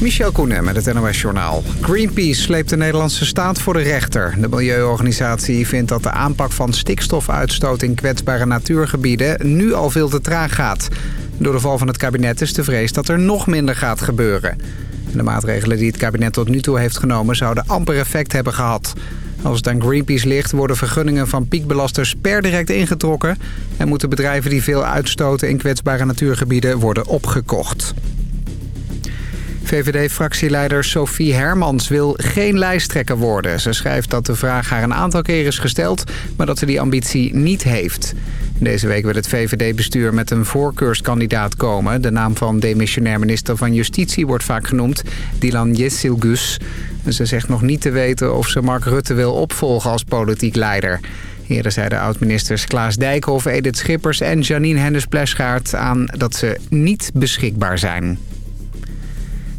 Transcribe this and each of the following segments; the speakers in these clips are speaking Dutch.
Michel Koenen met het NOS-journaal. Greenpeace sleept de Nederlandse staat voor de rechter. De milieuorganisatie vindt dat de aanpak van stikstofuitstoot in kwetsbare natuurgebieden nu al veel te traag gaat. Door de val van het kabinet is de vrees dat er nog minder gaat gebeuren. De maatregelen die het kabinet tot nu toe heeft genomen zouden amper effect hebben gehad. Als het aan Greenpeace ligt worden vergunningen van piekbelasters per direct ingetrokken... en moeten bedrijven die veel uitstoten in kwetsbare natuurgebieden worden opgekocht. VVD-fractieleider Sophie Hermans wil geen lijsttrekker worden. Ze schrijft dat de vraag haar een aantal keer is gesteld, maar dat ze die ambitie niet heeft. Deze week wil het VVD-bestuur met een voorkeurskandidaat komen. De naam van demissionair minister van Justitie wordt vaak genoemd, Dilan Yesilgus. Ze zegt nog niet te weten of ze Mark Rutte wil opvolgen als politiek leider. Eerder zeiden oud-ministers Klaas Dijkhoff, Edith Schippers en Janine Hennis-Plesgaard aan dat ze niet beschikbaar zijn.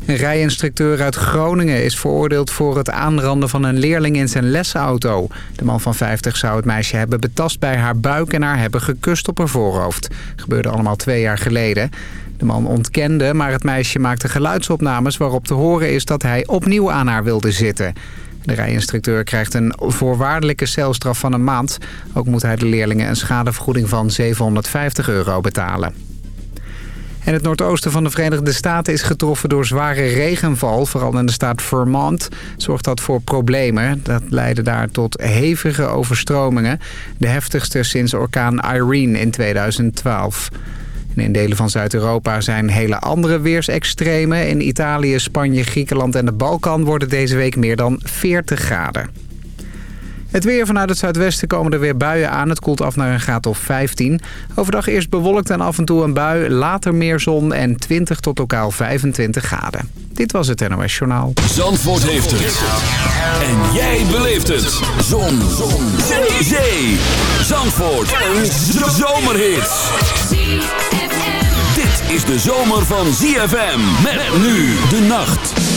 Een rijinstructeur uit Groningen is veroordeeld voor het aanranden van een leerling in zijn lesauto. De man van 50 zou het meisje hebben betast bij haar buik en haar hebben gekust op haar voorhoofd. Gebeurde allemaal twee jaar geleden. De man ontkende, maar het meisje maakte geluidsopnames waarop te horen is dat hij opnieuw aan haar wilde zitten. De rijinstructeur krijgt een voorwaardelijke celstraf van een maand. Ook moet hij de leerlingen een schadevergoeding van 750 euro betalen. En het noordoosten van de Verenigde Staten is getroffen door zware regenval. Vooral in de staat Vermont zorgt dat voor problemen. Dat leidde daar tot hevige overstromingen. De heftigste sinds orkaan Irene in 2012. En in delen van Zuid-Europa zijn hele andere weersextremen. In Italië, Spanje, Griekenland en de Balkan worden deze week meer dan 40 graden. Het weer vanuit het zuidwesten komen er weer buien aan. Het koelt af naar een graad of 15. Overdag eerst bewolkt en af en toe een bui. Later meer zon en 20 tot lokaal 25 graden. Dit was het NOS Journaal. Zandvoort heeft het. En jij beleeft het. Zon. zon. Zee. Zee. Zandvoort. Een zomerhit. Dit is de zomer van ZFM. Met nu de nacht.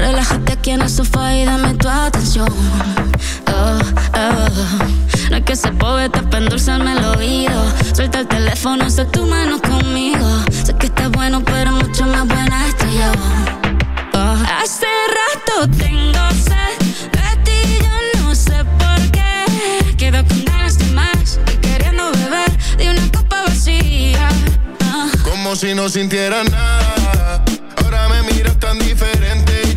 Relájate aquí en el sofá y dame tu atención. Oh, oh. No es que ser poeta para endulzarme el oído. Suelta el teléfono, usa tu mano conmigo. Sé que estás bueno, pero mucho más buena estoy yo. Oh, hace rato tengo sed de ti, yo no sé por qué. Quedo con ganas de más y queriendo beber de una copa vacía. Como si no sintiera nada. Ahora me miras tan diferente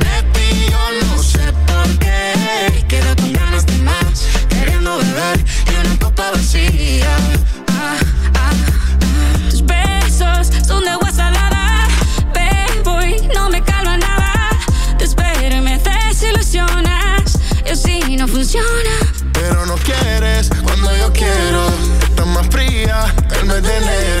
lugar y una copa vacía. Ah, ah, ah. Tus besos son de agua salada. Bebo y no me calma nada. Te espero y me desilusionas. Yo sí no funciona. Pero no quieres cuando yo quiero. Estás más fría el mes de enero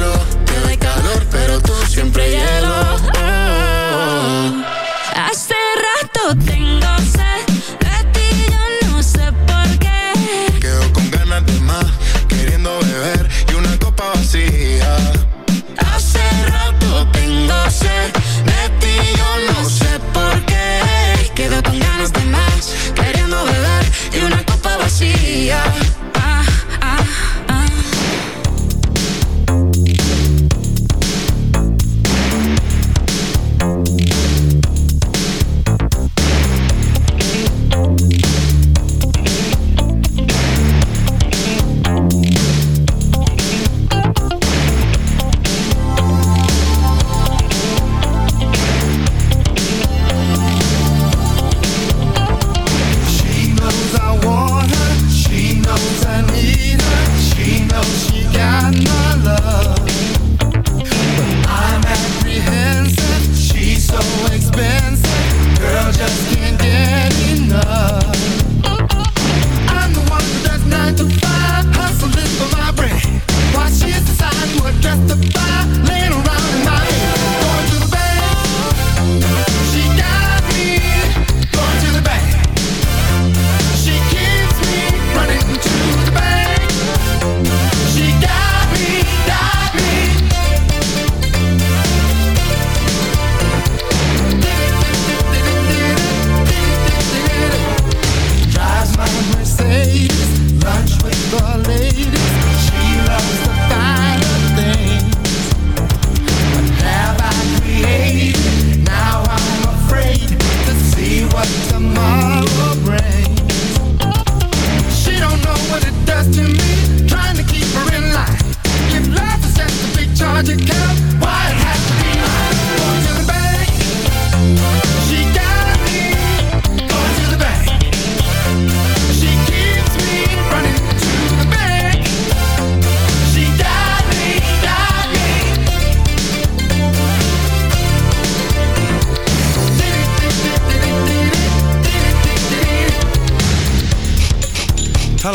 Queremos beber y una copa vacía.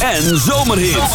En zomerhits.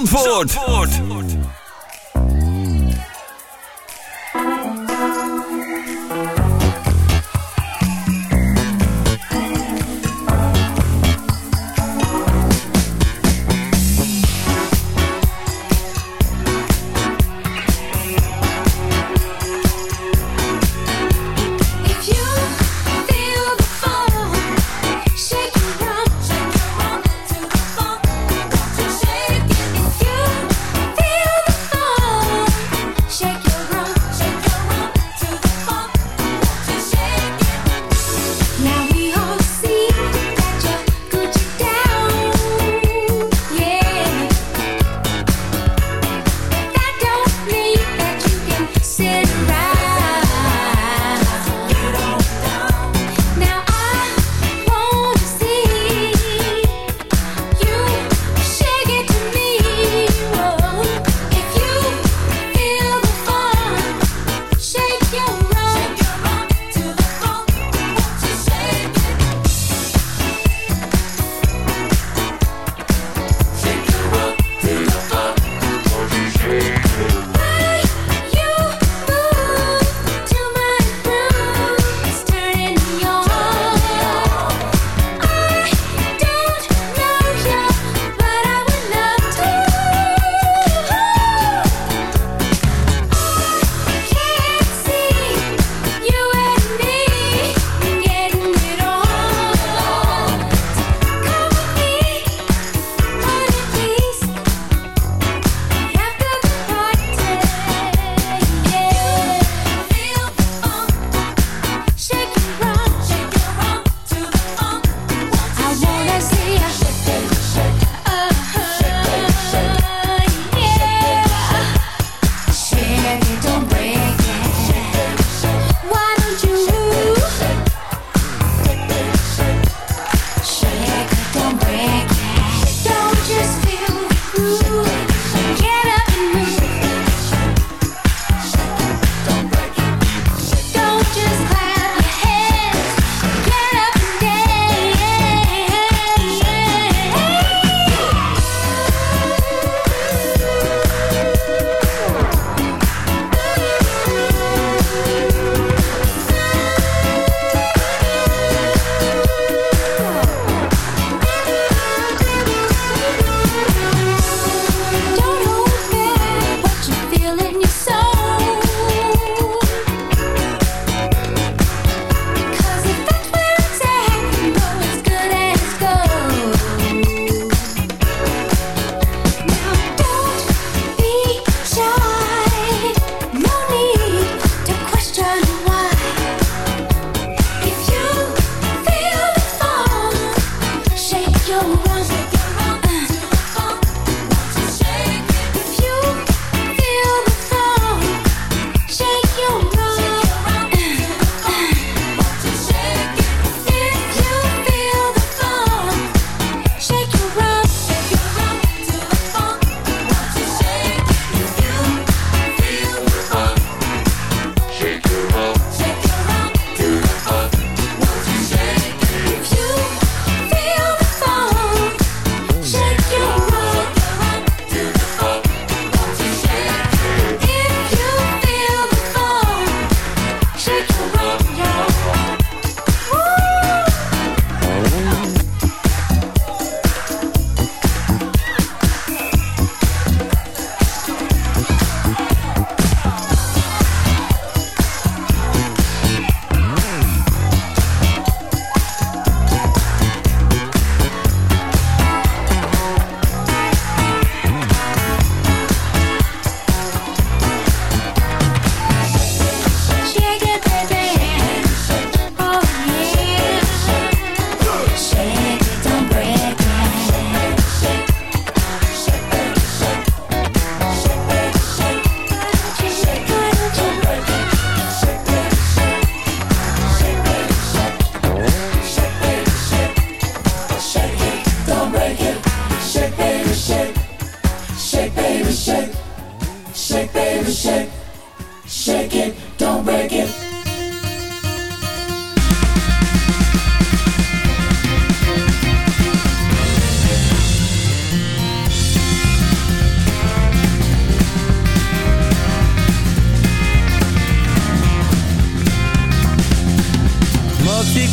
Zandvoort. Zandvoort.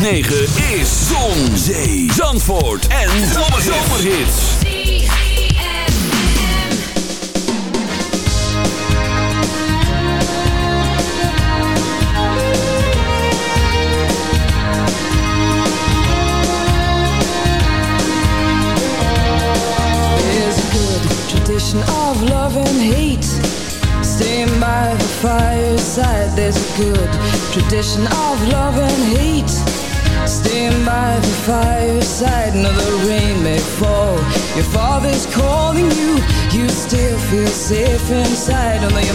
9 On the know your